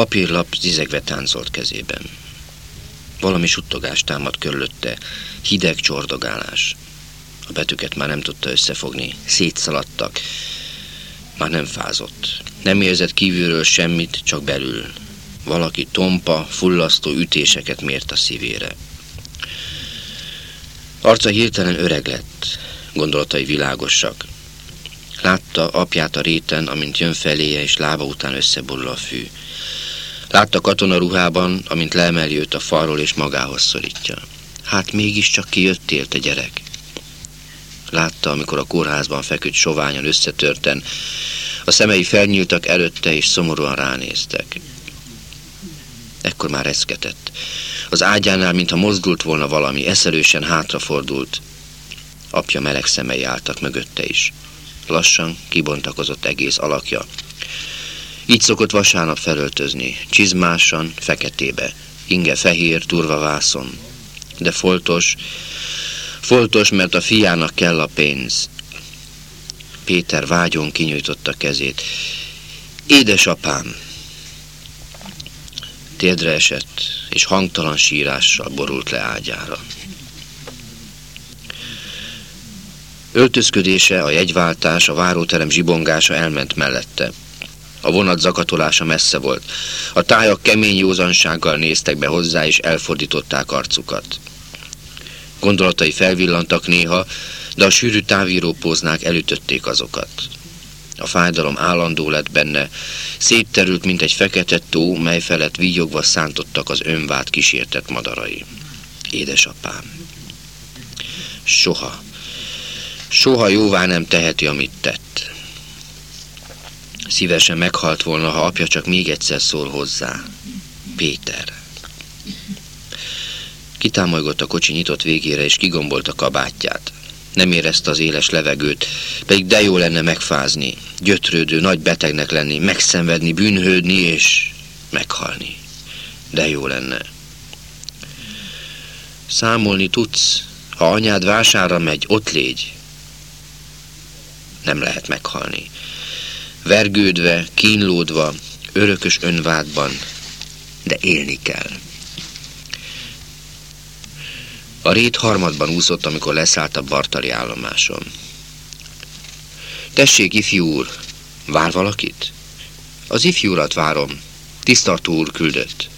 papírlap zizegve táncolt kezében. Valami suttogást támad körülötte, hideg csordogálás. A betűket már nem tudta összefogni, szétszaladtak. Már nem fázott. Nem érzett kívülről semmit, csak belül. Valaki tompa, fullasztó ütéseket mért a szívére. Arca hirtelen öreg lett, gondolatai világosak. Látta apját a réten, amint jön feléje, és lába után összeborul a fű. Látta katona ruhában, amint leemeli őt a falról, és magához szorítja. Hát mégiscsak kijöttél, te gyerek. Látta, amikor a kórházban feküdt soványan összetörten, a szemei felnyíltak előtte, és szomorúan ránéztek. Ekkor már eszketett. Az ágyánál, mintha mozdult volna valami, eszelősen hátrafordult. Apja meleg szemei álltak mögötte is. Lassan kibontakozott egész alakja. Így szokott vasárnap felöltözni, csizmásan, feketébe, inge fehér, turva vászon. De foltos, foltos, mert a fiának kell a pénz. Péter vágyon kinyújtotta kezét. Édesapám! Térdre esett, és hangtalan sírással borult le ágyára. Öltözködése, a jegyváltás, a váróterem zsibongása elment mellette. A vonat zakatolása messze volt. A tájak kemény józansággal néztek be hozzá, és elfordították arcukat. Gondolatai felvillantak néha, de a sűrű távírópóznák elütötték azokat. A fájdalom állandó lett benne, szétterült, mint egy fekete tó, mely felett vígyogva szántottak az önvát kísértett madarai. Édesapám. Soha. Soha jóvá nem teheti, amit tett. Szívesen meghalt volna, ha apja csak még egyszer szól hozzá. Péter. Kitámolygott a kocsi nyitott végére, és kigombolt a kabátját. Nem érezte az éles levegőt, pedig de jó lenne megfázni, gyötrődő, nagy betegnek lenni, megszenvedni, bűnhődni és meghalni. De jó lenne. Számolni tudsz, ha anyád vásárra megy, ott légy. Nem lehet meghalni. Vergődve, kínlódva, örökös önvádban, de élni kell. A rét harmadban úszott, amikor leszállt a Bartali állomáson. Tessék, ifjú úr, vár valakit? Az ifjú urat várom. Tisztartó úr küldött.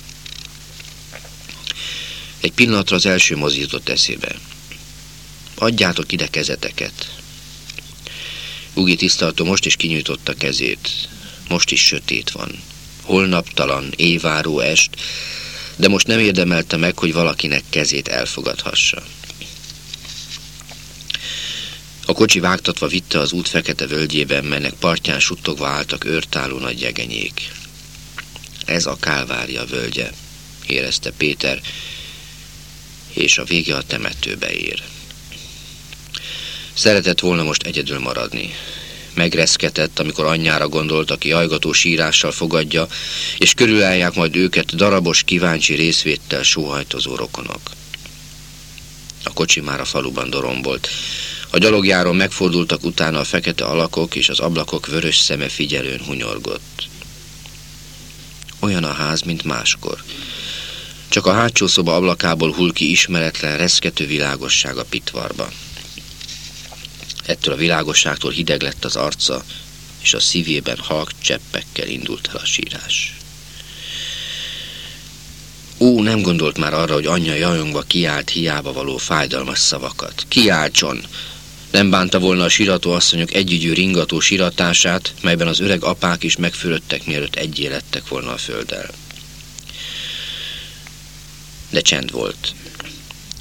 Egy pillanatra az első mozított eszébe. Adjátok ide kezeteket. Ugi tisztartó most is kinyújtotta kezét. Most is sötét van. Holnaptalan, éváró est, de most nem érdemelte meg, hogy valakinek kezét elfogadhassa. A kocsi vágtatva vitte az út fekete völgyében, melynek partján suttogva álltak őrtáló nagy jegenyék. Ez a Kálvária völgye, érezte Péter, és a vége a temetőbe ér. Szeretett volna most egyedül maradni, megreszketett, amikor anyjára gondolt, aki ajgató sírással fogadja, és körülállják majd őket darabos, kíváncsi részvéttel sóhajtozó rokonok. A kocsi már a faluban dorombolt. A gyalogjáron megfordultak utána a fekete alakok, és az ablakok vörös szeme figyelőn hunyorgott. Olyan a ház, mint máskor. Csak a hátsó szoba ablakából hull ki ismeretlen, reszkető világosság a pitvarba. Ettől a világosságtól hideg lett az arca, és a szívében halk cseppekkel indult el a sírás. Ú, nem gondolt már arra, hogy anyja jajongva kiált hiába való fájdalmas szavakat. Kiáltson! Nem bánta volna a sirató asszonyok együgyű ringató siratását, melyben az öreg apák is megfürödtek, mielőtt egyé lettek volna a földdel. De csend volt.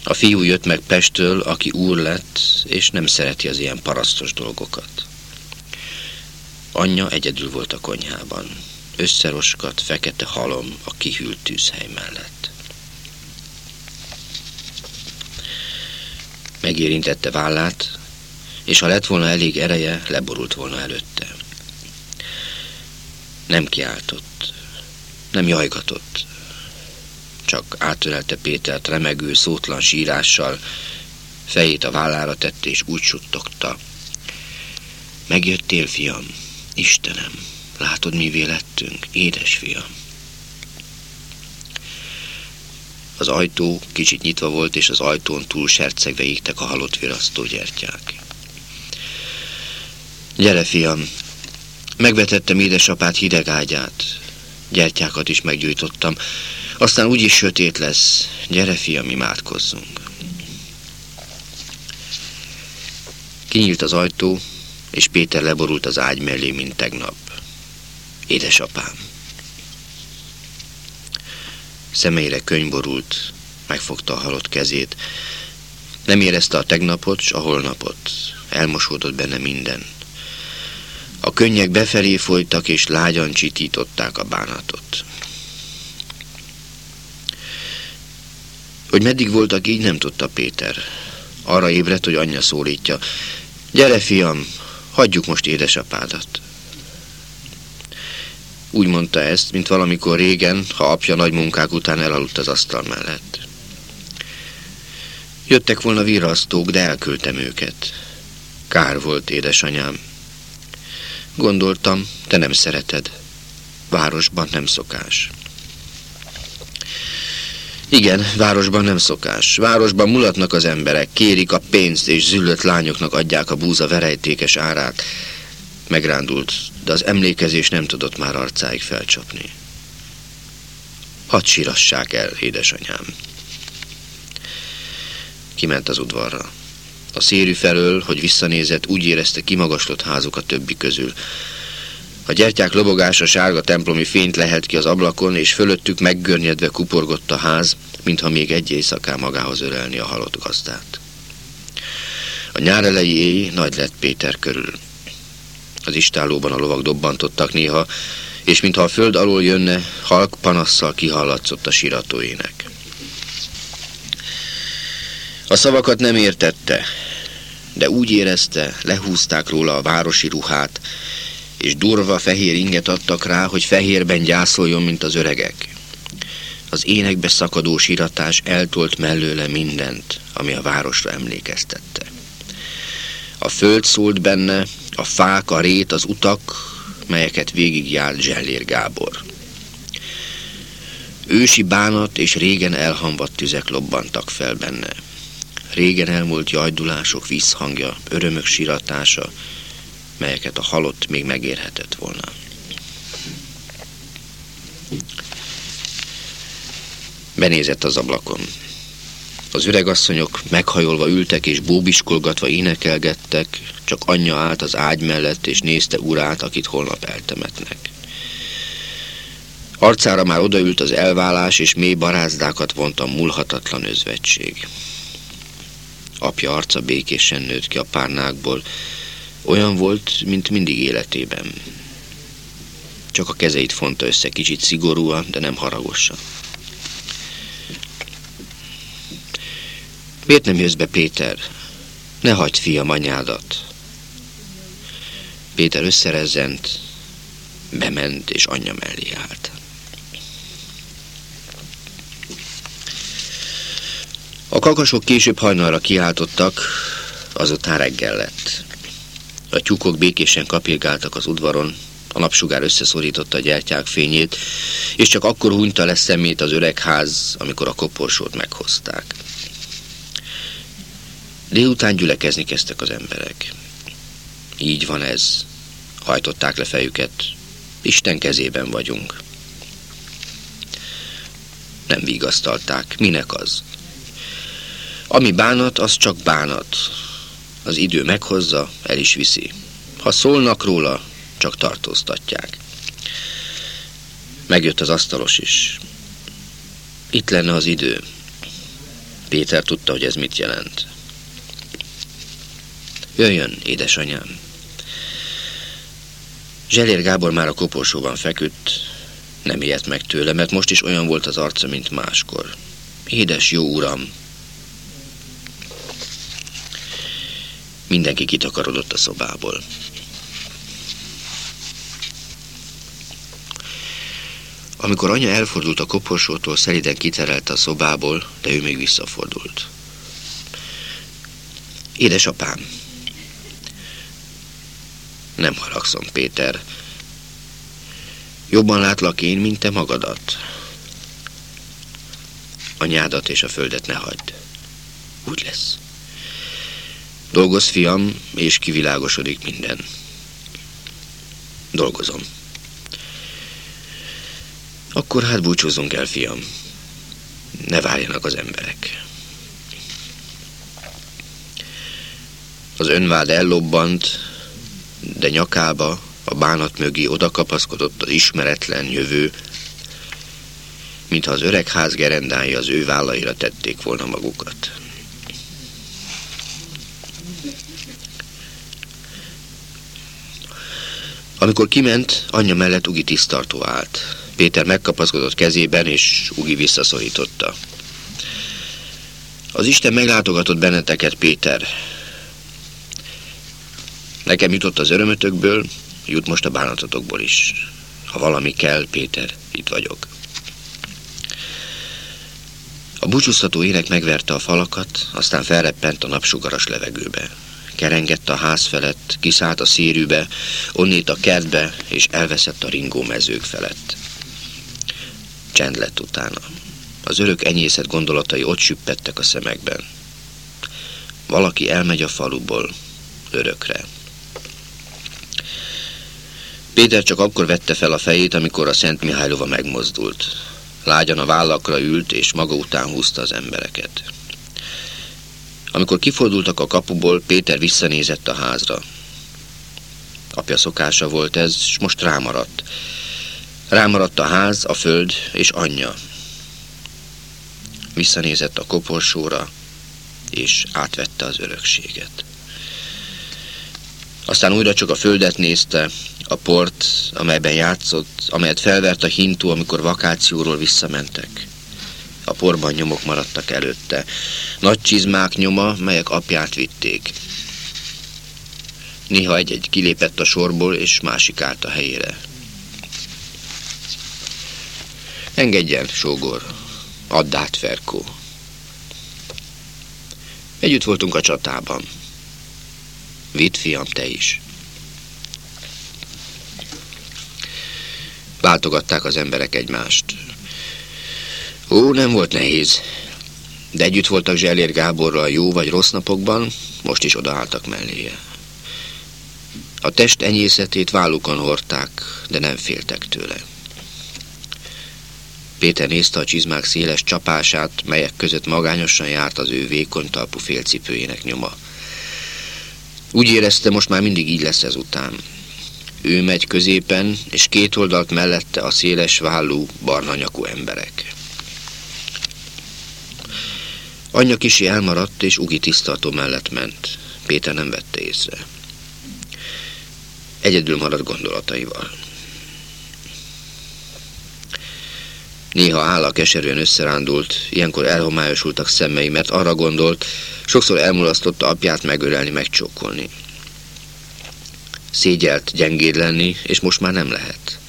A fiú jött meg Pestől, aki úr lett, és nem szereti az ilyen parasztos dolgokat. Anyja egyedül volt a konyhában. Összeroskat, fekete halom a kihűlt tűzhely mellett. Megérintette vállát, és ha lett volna elég ereje, leborult volna előtte. Nem kiáltott, nem jajgatott, csak átölelte Pétert remegő, szótlan sírással, fejét a vállára tette, és úgy suttogta. Megjöttél, fiam? Istenem, látod, mi lettünk, édes fiam. Az ajtó kicsit nyitva volt, és az ajtón túl sercegve égtek a halott virasztó gyertyák. Gyere, fiam! Megvetettem édesapát hideg ágyát. Gyertyákat is meggyújtottam. Aztán úgyis sötét lesz. Gyere, fiam, imádkozzunk. Kinyílt az ajtó, és Péter leborult az ágy mellé, mint tegnap. Édesapám. Szemeire könyborult, megfogta a halott kezét. Nem érezte a tegnapot, s a holnapot. Elmosódott benne minden. A könnyek befelé folytak, és lágyan csitították a bánatot. Hogy meddig voltak így, nem tudta Péter. Arra ébredt, hogy anyja szólítja. Gyere, fiam, hagyjuk most édesapádat. Úgy mondta ezt, mint valamikor régen, ha apja nagy munkák után elaludt az asztal mellett. Jöttek volna virrasztók, de elküldtem őket. Kár volt, édesanyám. Gondoltam, te nem szereted. Városban nem szokás. Igen, városban nem szokás. Városban mulatnak az emberek, kérik a pénzt, és züllött lányoknak adják a búza verejtékes árát. Megrándult, de az emlékezés nem tudott már arcáig felcsapni. Hadd sírassák el, édesanyám. Kiment az udvarra. A szérű felől, hogy visszanézett, úgy érezte kimagaslott házuk a többi közül. A gyertyák lobogása sárga templomi fényt lehet ki az ablakon, és fölöttük meggörnyedve kuporgott a ház, mintha még egy éjszaká magához ölelni a halott gazdát. A nyárelei éj nagy lett Péter körül. Az istálóban a lovak dobbantottak néha, és mintha a föld alól jönne, halk panasszal kihallatszott a siratóének. A szavakat nem értette, de úgy érezte, lehúzták róla a városi ruhát, és durva fehér inget adtak rá, hogy fehérben gyászoljon, mint az öregek. Az énekbe szakadó siratás eltolt mellőle mindent, ami a városra emlékeztette. A föld szólt benne, a fák, a rét, az utak, melyeket végigjárt Zsellér Gábor. Ősi bánat és régen elhamvadt tüzek lobbantak fel benne. Régen elmúlt jajdulások visszhangja, örömök siratása, melyeket a halott még megérhetett volna. Benézett az ablakon. Az öregasszonyok meghajolva ültek és bóbiskolgatva énekelgettek, csak anyja állt az ágy mellett és nézte urát, akit holnap eltemetnek. Arcára már odaült az elválás, és mély barázdákat vont a múlhatatlan özvegység. Apja arca békésen nőtt ki a párnákból, olyan volt, mint mindig életében. Csak a kezeit fonta össze kicsit szigorúan, de nem haragosan. Miért nem jössz be, Péter? Ne hagyd, fiam, anyádat. Péter összerezzent, bement, és anyja mellé állt. A kakasok később hajnalra kiáltottak, azután reggel lett. A tyúkok békésen kapirgáltak az udvaron, a napsugár összeszorította a gyertyák fényét, és csak akkor hunyta le szemét az öreg ház, amikor a koporsót meghozták. Délután gyülekezni kezdtek az emberek. Így van ez. Hajtották le fejüket. Isten kezében vagyunk. Nem vigasztalták. Minek az? Ami bánat, az csak bánat. Az idő meghozza, el is viszi. Ha szólnak róla, csak tartóztatják. Megjött az asztalos is. Itt lenne az idő. Péter tudta, hogy ez mit jelent. Jöjjön, édesanyám. Zselér Gábor már a koporsóban feküdt, nem ijedt meg tőle, mert most is olyan volt az arca, mint máskor. Édes jó uram, Mindenki kitakarodott a szobából. Amikor anya elfordult a koporsótól, szeliden kiterelte a szobából, de ő még visszafordult. Édesapám, nem haragszom, Péter. Jobban látlak én, mint te magadat. anyádat és a földet ne hagyd. Úgy lesz. Dolgoz, fiam, és kivilágosodik minden. Dolgozom. Akkor hát búcsúzzunk el, fiam. Ne várjanak az emberek. Az önvád ellobbant, de nyakába, a bánat mögé odakapaszkodott az ismeretlen jövő, mintha az öreg ház az ő vállaira tették volna magukat. Amikor kiment, anyja mellett Ugi tisztartó állt. Péter megkapaszkodott kezében, és Ugi visszaszorította. Az Isten meglátogatott benneteket, Péter. Nekem jutott az örömötökből, jut most a bánatotokból is. Ha valami kell, Péter, itt vagyok. A búcsúztató ének megverte a falakat, aztán felreppent a napsugaras levegőbe. Kerengett a ház felett, kiszállt a szérűbe, onnét a kertbe, és elveszett a ringó mezők felett. Csend lett utána. Az örök enyészet gondolatai ott süppettek a szemekben. Valaki elmegy a faluból, örökre. Péter csak akkor vette fel a fejét, amikor a Szent Mihálylova megmozdult. Lágyan a vállakra ült, és maga után húzta az embereket. Amikor kifordultak a kapuból, Péter visszanézett a házra. Apja szokása volt ez, és most rámaradt. Rámaradt a ház, a föld és anyja. Visszanézett a koporsóra, és átvette az örökséget. Aztán újra csak a földet nézte, a port, amelyben játszott, amelyet felvert a hintó, amikor vakációról visszamentek. A porban nyomok maradtak előtte. Nagy csizmák nyoma, melyek apját vitték. Néha egy-egy kilépett a sorból, és másik állt a helyére. Engedjen, sógor, add át, Ferkó. Együtt voltunk a csatában. Vidd, fiam, te is. Váltogatták az emberek egymást. Ó, nem volt nehéz. De együtt voltak Zselér Gáborral jó vagy rossz napokban, most is odaálltak melléje. A test enyészetét vállukon hordták, de nem féltek tőle. Péter nézte a csizmák széles csapását, melyek között magányosan járt az ő vékony talpú félcipőjének nyoma. Úgy érezte, most már mindig így lesz ezután. Ő megy középen, és két oldalt mellette a széles vállú, barna nyakú emberek. Anyja kisi elmaradt, és Ugi tisztartó mellett ment. Péter nem vette észre. Egyedül maradt gondolataival. Néha álla keserűen összerándult, ilyenkor elhomályosultak szemei, mert arra gondolt, sokszor elmulasztotta apját megölelni, megcsókolni. Szégyelt gyengéd lenni, és most már nem lehet.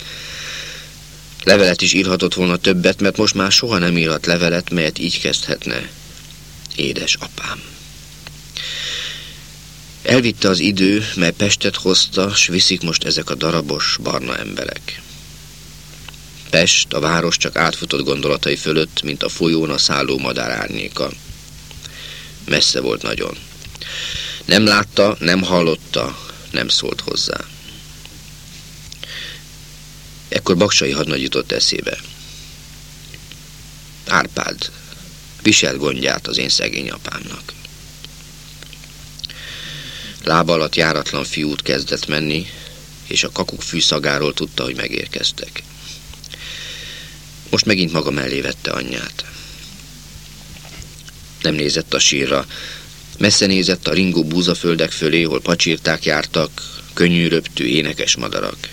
Levelet is írhatott volna többet, mert most már soha nem írhat levelet, melyet így kezdhetne. Édes apám. Elvitte az idő, mely Pestet hozta, s viszik most ezek a darabos, barna emberek. Pest, a város csak átfutott gondolatai fölött, mint a folyón a szálló madár árnyéka. Messze volt nagyon. Nem látta, nem hallotta, nem szólt hozzá. Ekkor Baksai hadnagy jutott eszébe. Árpád, visel gondját az én szegény apámnak. Lába alatt járatlan fiút kezdett menni, és a kakuk fűszagáról tudta, hogy megérkeztek. Most megint maga mellé vette anyját. Nem nézett a sírra, messze nézett a ringó búzaföldek fölé, hol pacsírták jártak, könnyű röptű énekes madarak.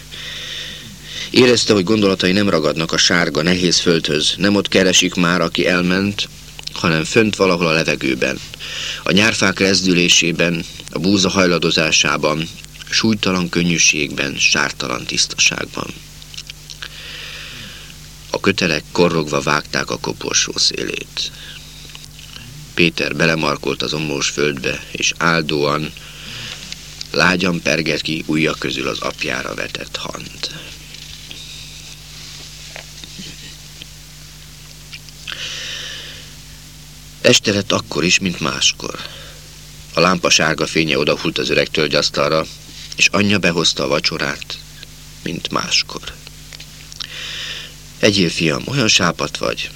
Érezte, hogy gondolatai nem ragadnak a sárga, nehéz földhöz, nem ott keresik már, aki elment, hanem fönt valahol a levegőben, a nyárfák rezdülésében, a búza hajladozásában, súlytalan könnyűségben, sártalan tisztaságban. A kötelek korrogva vágták a koporsó szélét. Péter belemarkolt az omlós földbe, és áldóan, lágyan perget ki ujja közül az apjára vetett hant. Este lett akkor is, mint máskor. A lámpa sárga fénye odahult az öreg tölgyasztalra, és anyja behozta a vacsorát, mint máskor. Egyél, fiam, olyan sápat vagy.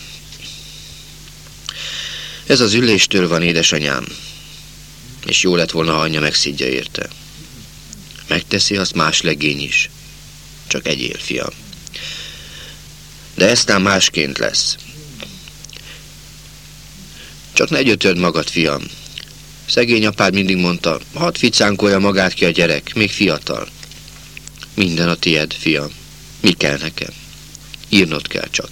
Ez az üléstől van, édesanyám, és jó lett volna, ha anyja megszidja érte. Megteszi azt más legény is. Csak egyél, fiam. De eztán másként lesz. Csak ne gyötörd magad, fiam. Szegény apád mindig mondta, hadd ficánkolja magát ki a gyerek, még fiatal. Minden a tied, fiam. Mi kell nekem? Írnod kell csak.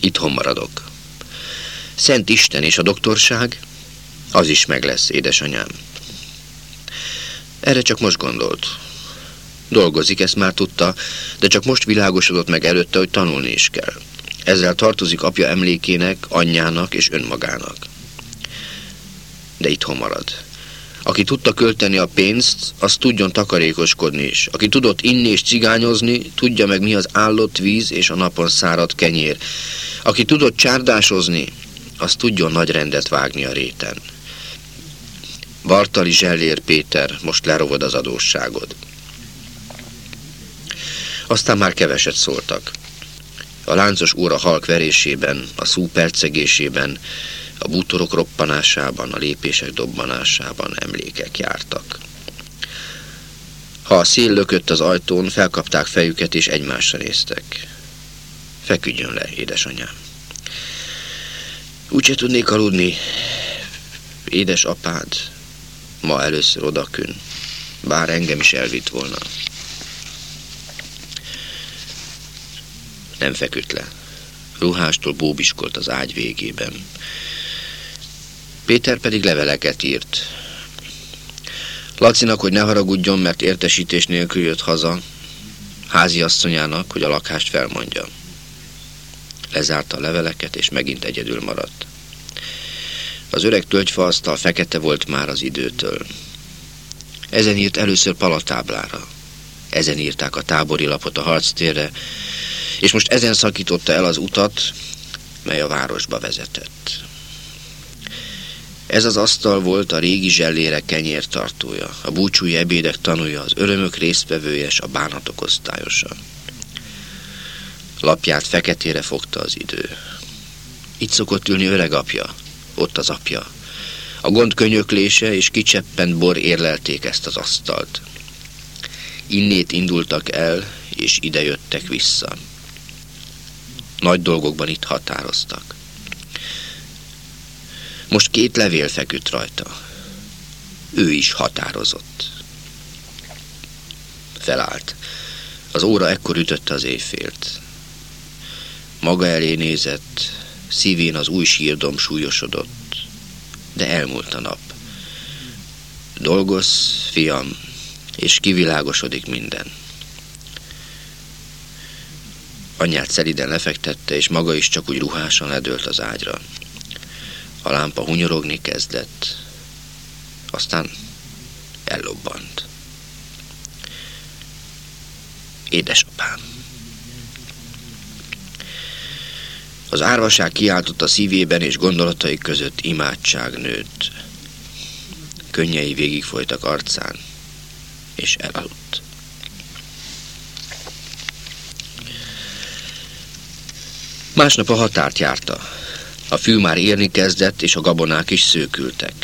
Itthon maradok. Szent Isten és a doktorság, az is meg lesz, édesanyám. Erre csak most gondolt. Dolgozik, ezt már tudta, de csak most világosodott meg előtte, hogy tanulni is kell. Ezzel tartozik apja emlékének, anyjának és önmagának. De itthon marad. Aki tudta költeni a pénzt, az tudjon takarékoskodni is. Aki tudott inni és cigányozni, tudja meg mi az állott víz és a napon szárad kenyér. Aki tudott csárdásozni, az tudjon nagy rendet vágni a réten. Bartali Zsellér Péter, most lerovod az adósságod. Aztán már keveset szóltak. A láncos óra halk verésében, a szú percegésében, a bútorok roppanásában, a lépések dobbanásában emlékek jártak. Ha a szél lökött az ajtón, felkapták fejüket és egymásra néztek. Feküdjön le, édesanyám. Úgyse tudnék aludni. Édes apád, ma először odakün, bár engem is elvitt volna. Nem feküdt le. Ruhástól bóbiskolt az ágy végében. Péter pedig leveleket írt. Lacinak, hogy ne haragudjon, mert értesítés nélkül jött haza, háziasszonyának, hogy a lakást felmondja. Lezárta a leveleket, és megint egyedül maradt. Az öreg tölgyfaasztal fekete volt már az időtől. Ezen írt először palatáblára. Ezen írták a tábori lapot a harctérre, és most ezen szakította el az utat, mely a városba vezetett. Ez az asztal volt a régi zsellére kenyértartója, a búcsúi ebédek tanulja, az örömök résztvevője és a bánatok osztályosa. Lapját feketére fogta az idő. Itt szokott ülni öreg apja, ott az apja. A gond könyöklése és kicseppent bor érlelték ezt az asztalt. Innét indultak el, és idejöttek vissza. Nagy dolgokban itt határoztak. Most két levél feküdt rajta. Ő is határozott. Felállt. Az óra ekkor ütötte az éjfélt. Maga elé nézett, szívén az új sírdom súlyosodott, de elmúlt a nap. Dolgoz, fiam, és kivilágosodik minden. Anyját szeliden lefektette, és maga is csak úgy ruhásan ledőlt az ágyra. A lámpa hunyorogni kezdett, aztán ellobbant. Édesapám! Az árvaság kiáltott a szívében és gondolatai között imádság nőtt. Könnyei végigfolytak arcán, és elaludt. Másnap a határt járta. A fű már érni kezdett, és a gabonák is szőkültek.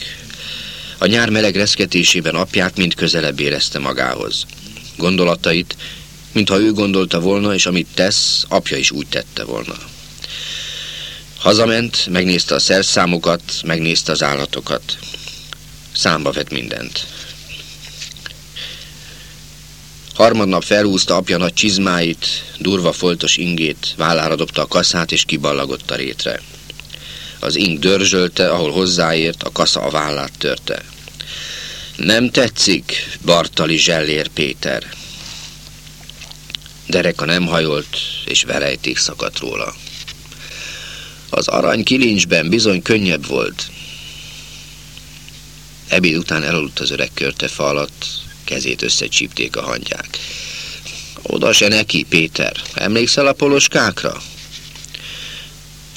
A nyár meleg reszketésében apját mind közelebb érezte magához. Gondolatait, mintha ő gondolta volna, és amit tesz, apja is úgy tette volna. Hazament, megnézte a szerszámokat, megnézte az állatokat. Számba vett mindent. Harmadnap felhúzta apja nagy csizmáit, durva foltos ingét, vállára dobta a kaszát és kiballagott a rétre. Az ing dörzsölte, ahol hozzáért, a kasza a vállát törte. Nem tetszik, Bartali Zsellér Péter. Dereka nem hajolt, és verejték szakadt róla. Az arany kilincsben bizony könnyebb volt. Ebéd után elaludt az öreg körtefa alatt, kezét összecsípték a hangyák. Oda se neki, Péter. Emlékszel a poloskákra?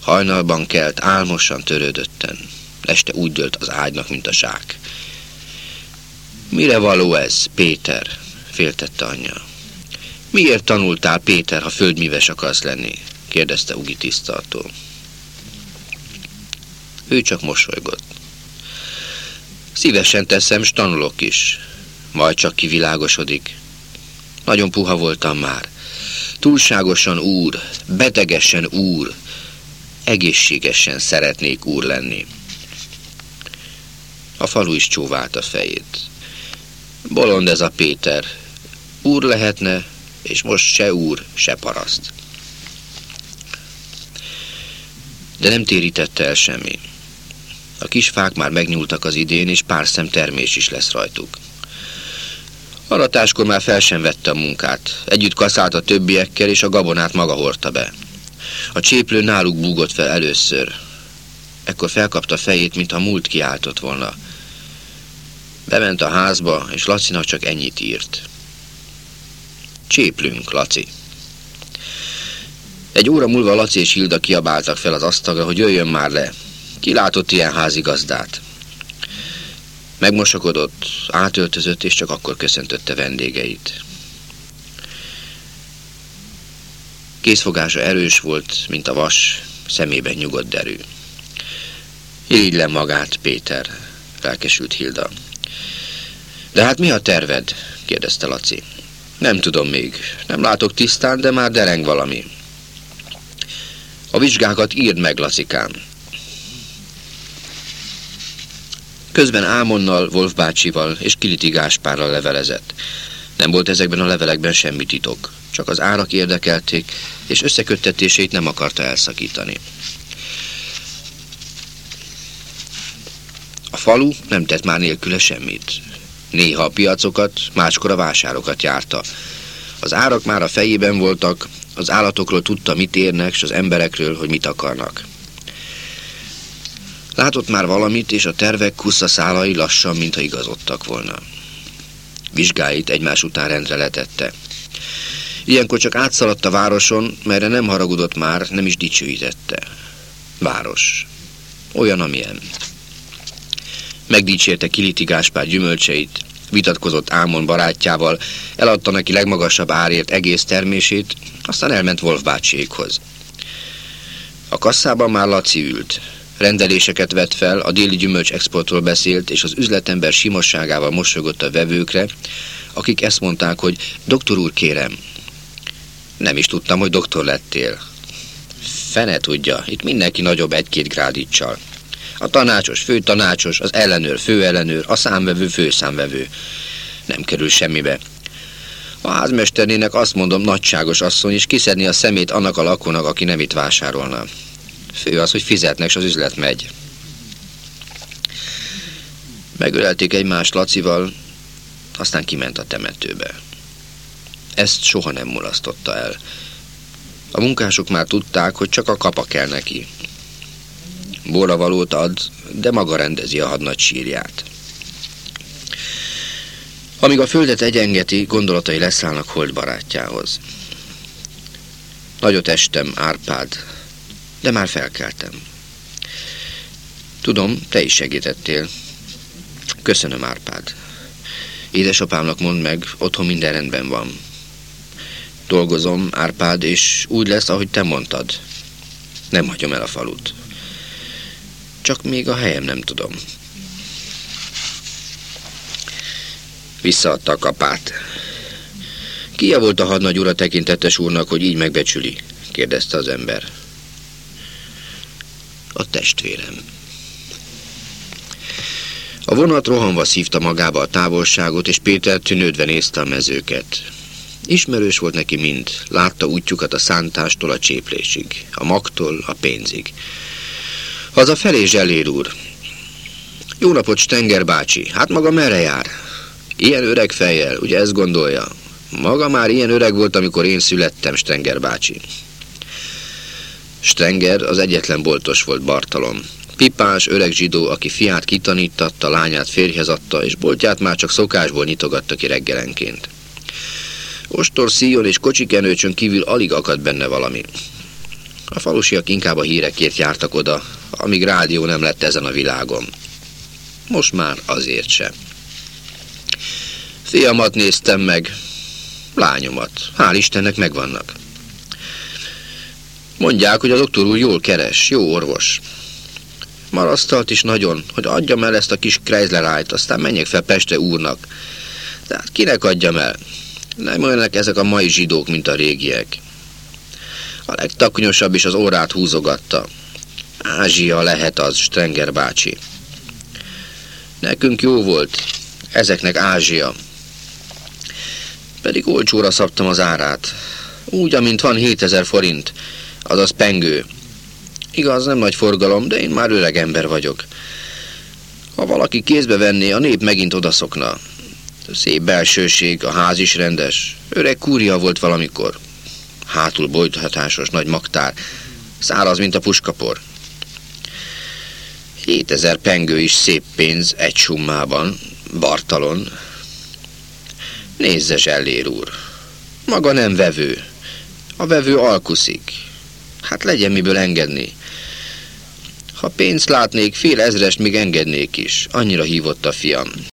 Hajnalban kelt, álmosan törődötten. Este úgy dőlt az ágynak, mint a sák. Mire való ez, Péter? féltette anyja. Miért tanultál, Péter, ha földműves akarsz lenni? kérdezte Ugi tisztaltól. Ő csak mosolygott. Szívesen teszem, s tanulok is. Majd csak kivilágosodik. Nagyon puha voltam már. Túlságosan úr, betegesen úr, egészségesen szeretnék úr lenni. A falu is csóvált a fejét. Bolond ez a Péter. Úr lehetne, és most se úr, se paraszt. De nem térítette el semmi. A kis fák már megnyúltak az idén, és pár szem termés is lesz rajtuk. Aratáskor már fel sem vette a munkát. Együtt kaszált a többiekkel, és a gabonát maga hordta be. A cséplő náluk búgott fel először. Ekkor felkapta fejét, mintha múlt kiáltott volna. Bement a házba, és Lacinak csak ennyit írt. Cséplünk, Laci. Egy óra múlva Laci és Hilda kiabáltak fel az asztalra, hogy jöjjön már le. Ki látott ilyen házigazdát? Megmosokodott, átöltözött, és csak akkor köszöntötte vendégeit. Készfogása erős volt, mint a vas, szemében nyugodt derű. le magát, Péter, lelkesült Hilda. De hát mi a terved? kérdezte Laci. Nem tudom még. Nem látok tisztán, de már dereng valami. A vizsgákat írd meg, Lacikám. Közben Ámonnal, Wolf bácsival és Kiliti Gáspárral levelezett. Nem volt ezekben a levelekben semmi titok, csak az árak érdekelték, és összeköttetését nem akarta elszakítani. A falu nem tett már nélküle semmit. Néha a piacokat, máskor a vásárokat járta. Az árak már a fejében voltak, az állatokról tudta, mit érnek, és az emberekről, hogy mit akarnak. Látott már valamit, és a tervek kusszaszálai lassan, mintha igazodtak volna. Vizsgáit egymás után rendre letette. Ilyenkor csak átszaladt a városon, merre nem haragudott már, nem is dicsőítette. Város. Olyan, amilyen. Megdicsérte Kiliti Gáspár gyümölcseit, vitatkozott Ámon barátjával, eladta neki legmagasabb árért egész termését, aztán elment Wolf bácsiékhoz. A kasszában már Laci ült. Rendeléseket vett fel, a déli gyümölcs exportról beszélt, és az üzletember simosságával mosolygott a vevőkre, akik ezt mondták, hogy doktor úr kérem. Nem is tudtam, hogy doktor lettél. Fene tudja, itt mindenki nagyobb egy-két grádicsal. A tanácsos, főtanácsos, az ellenőr, főellenőr, a számvevő, főszámvevő. Nem kerül semmibe. A házmesternének azt mondom, nagyságos asszony, és kiszedni a szemét annak a lakónak, aki nem itt vásárolna. Fő az, hogy fizetnek, és az üzlet megy. Megölelték egymást Lacival, aztán kiment a temetőbe. Ezt soha nem mulasztotta el. A munkások már tudták, hogy csak a kapa kell neki. Borravalót ad, de maga rendezi a hadnagy sírját. Amíg a földet egyengeti, gondolatai leszállnak hold barátjához. Nagyot estem, Árpád, de már felkeltem. Tudom, te is segítettél. Köszönöm, Árpád. Édesapámnak mondd meg, otthon minden rendben van. Dolgozom, Árpád, és úgy lesz, ahogy te mondtad. Nem hagyom el a falut. Csak még a helyem nem tudom. Visszaadta a kapát. Kia volt a hadnagy ura tekintetes úrnak, hogy így megbecsüli? kérdezte az ember. A testvérem. A vonat rohanva szívta magába a távolságot, és Péter tűnődve nézte a mezőket. Ismerős volt neki mind, látta útjukat a szántástól a cséplésig, a magtól a pénzig. Haza felé Zselér úr. Jó napot, Stenger bácsi. Hát maga merre jár? Ilyen öreg fejjel, ugye ezt gondolja? Maga már ilyen öreg volt, amikor én születtem, Stenger bácsi. Stenger az egyetlen boltos volt Bartalom. Pipás, öreg zsidó, aki fiát kitanítatta, lányát férjhez adta, és boltját már csak szokásból nyitogatta ki reggelenként. Ostor, szíjon és kocsikenőcsön kívül alig akadt benne valami. A falusiak inkább a hírekért jártak oda, amíg rádió nem lett ezen a világon. Most már azért sem. Fiamat néztem meg, lányomat. Hál' Istennek megvannak. Mondják, hogy a doktor úr jól keres, jó orvos. Marasztalt is nagyon, hogy adjam el ezt a kis Kreislerájt, aztán menjek fel Peste úrnak. De hát kinek adjam el? Nem olyanek ezek a mai zsidók, mint a régiek. A legtakonyosabb is az órát húzogatta. Ázsia lehet az, Strenger bácsi. Nekünk jó volt, ezeknek Ázsia. Pedig olcsóra szabtam az árát. Úgy, amint van 7000 forint, azaz pengő. Igaz, nem nagy forgalom, de én már öreg ember vagyok. Ha valaki kézbe venné, a nép megint odaszokna. Szép belsőség, a ház is rendes. Öreg kúria volt valamikor. Hátul bolythatásos nagy magtár. Száraz, mint a puskapor. 7000 pengő is szép pénz egy summában, Bartalon. Nézze, Zsellér úr, maga nem vevő. A vevő alkuszik. Hát legyen miből engedni. Ha pénzt látnék, fél ezrest még engednék is. Annyira hívott a fiam.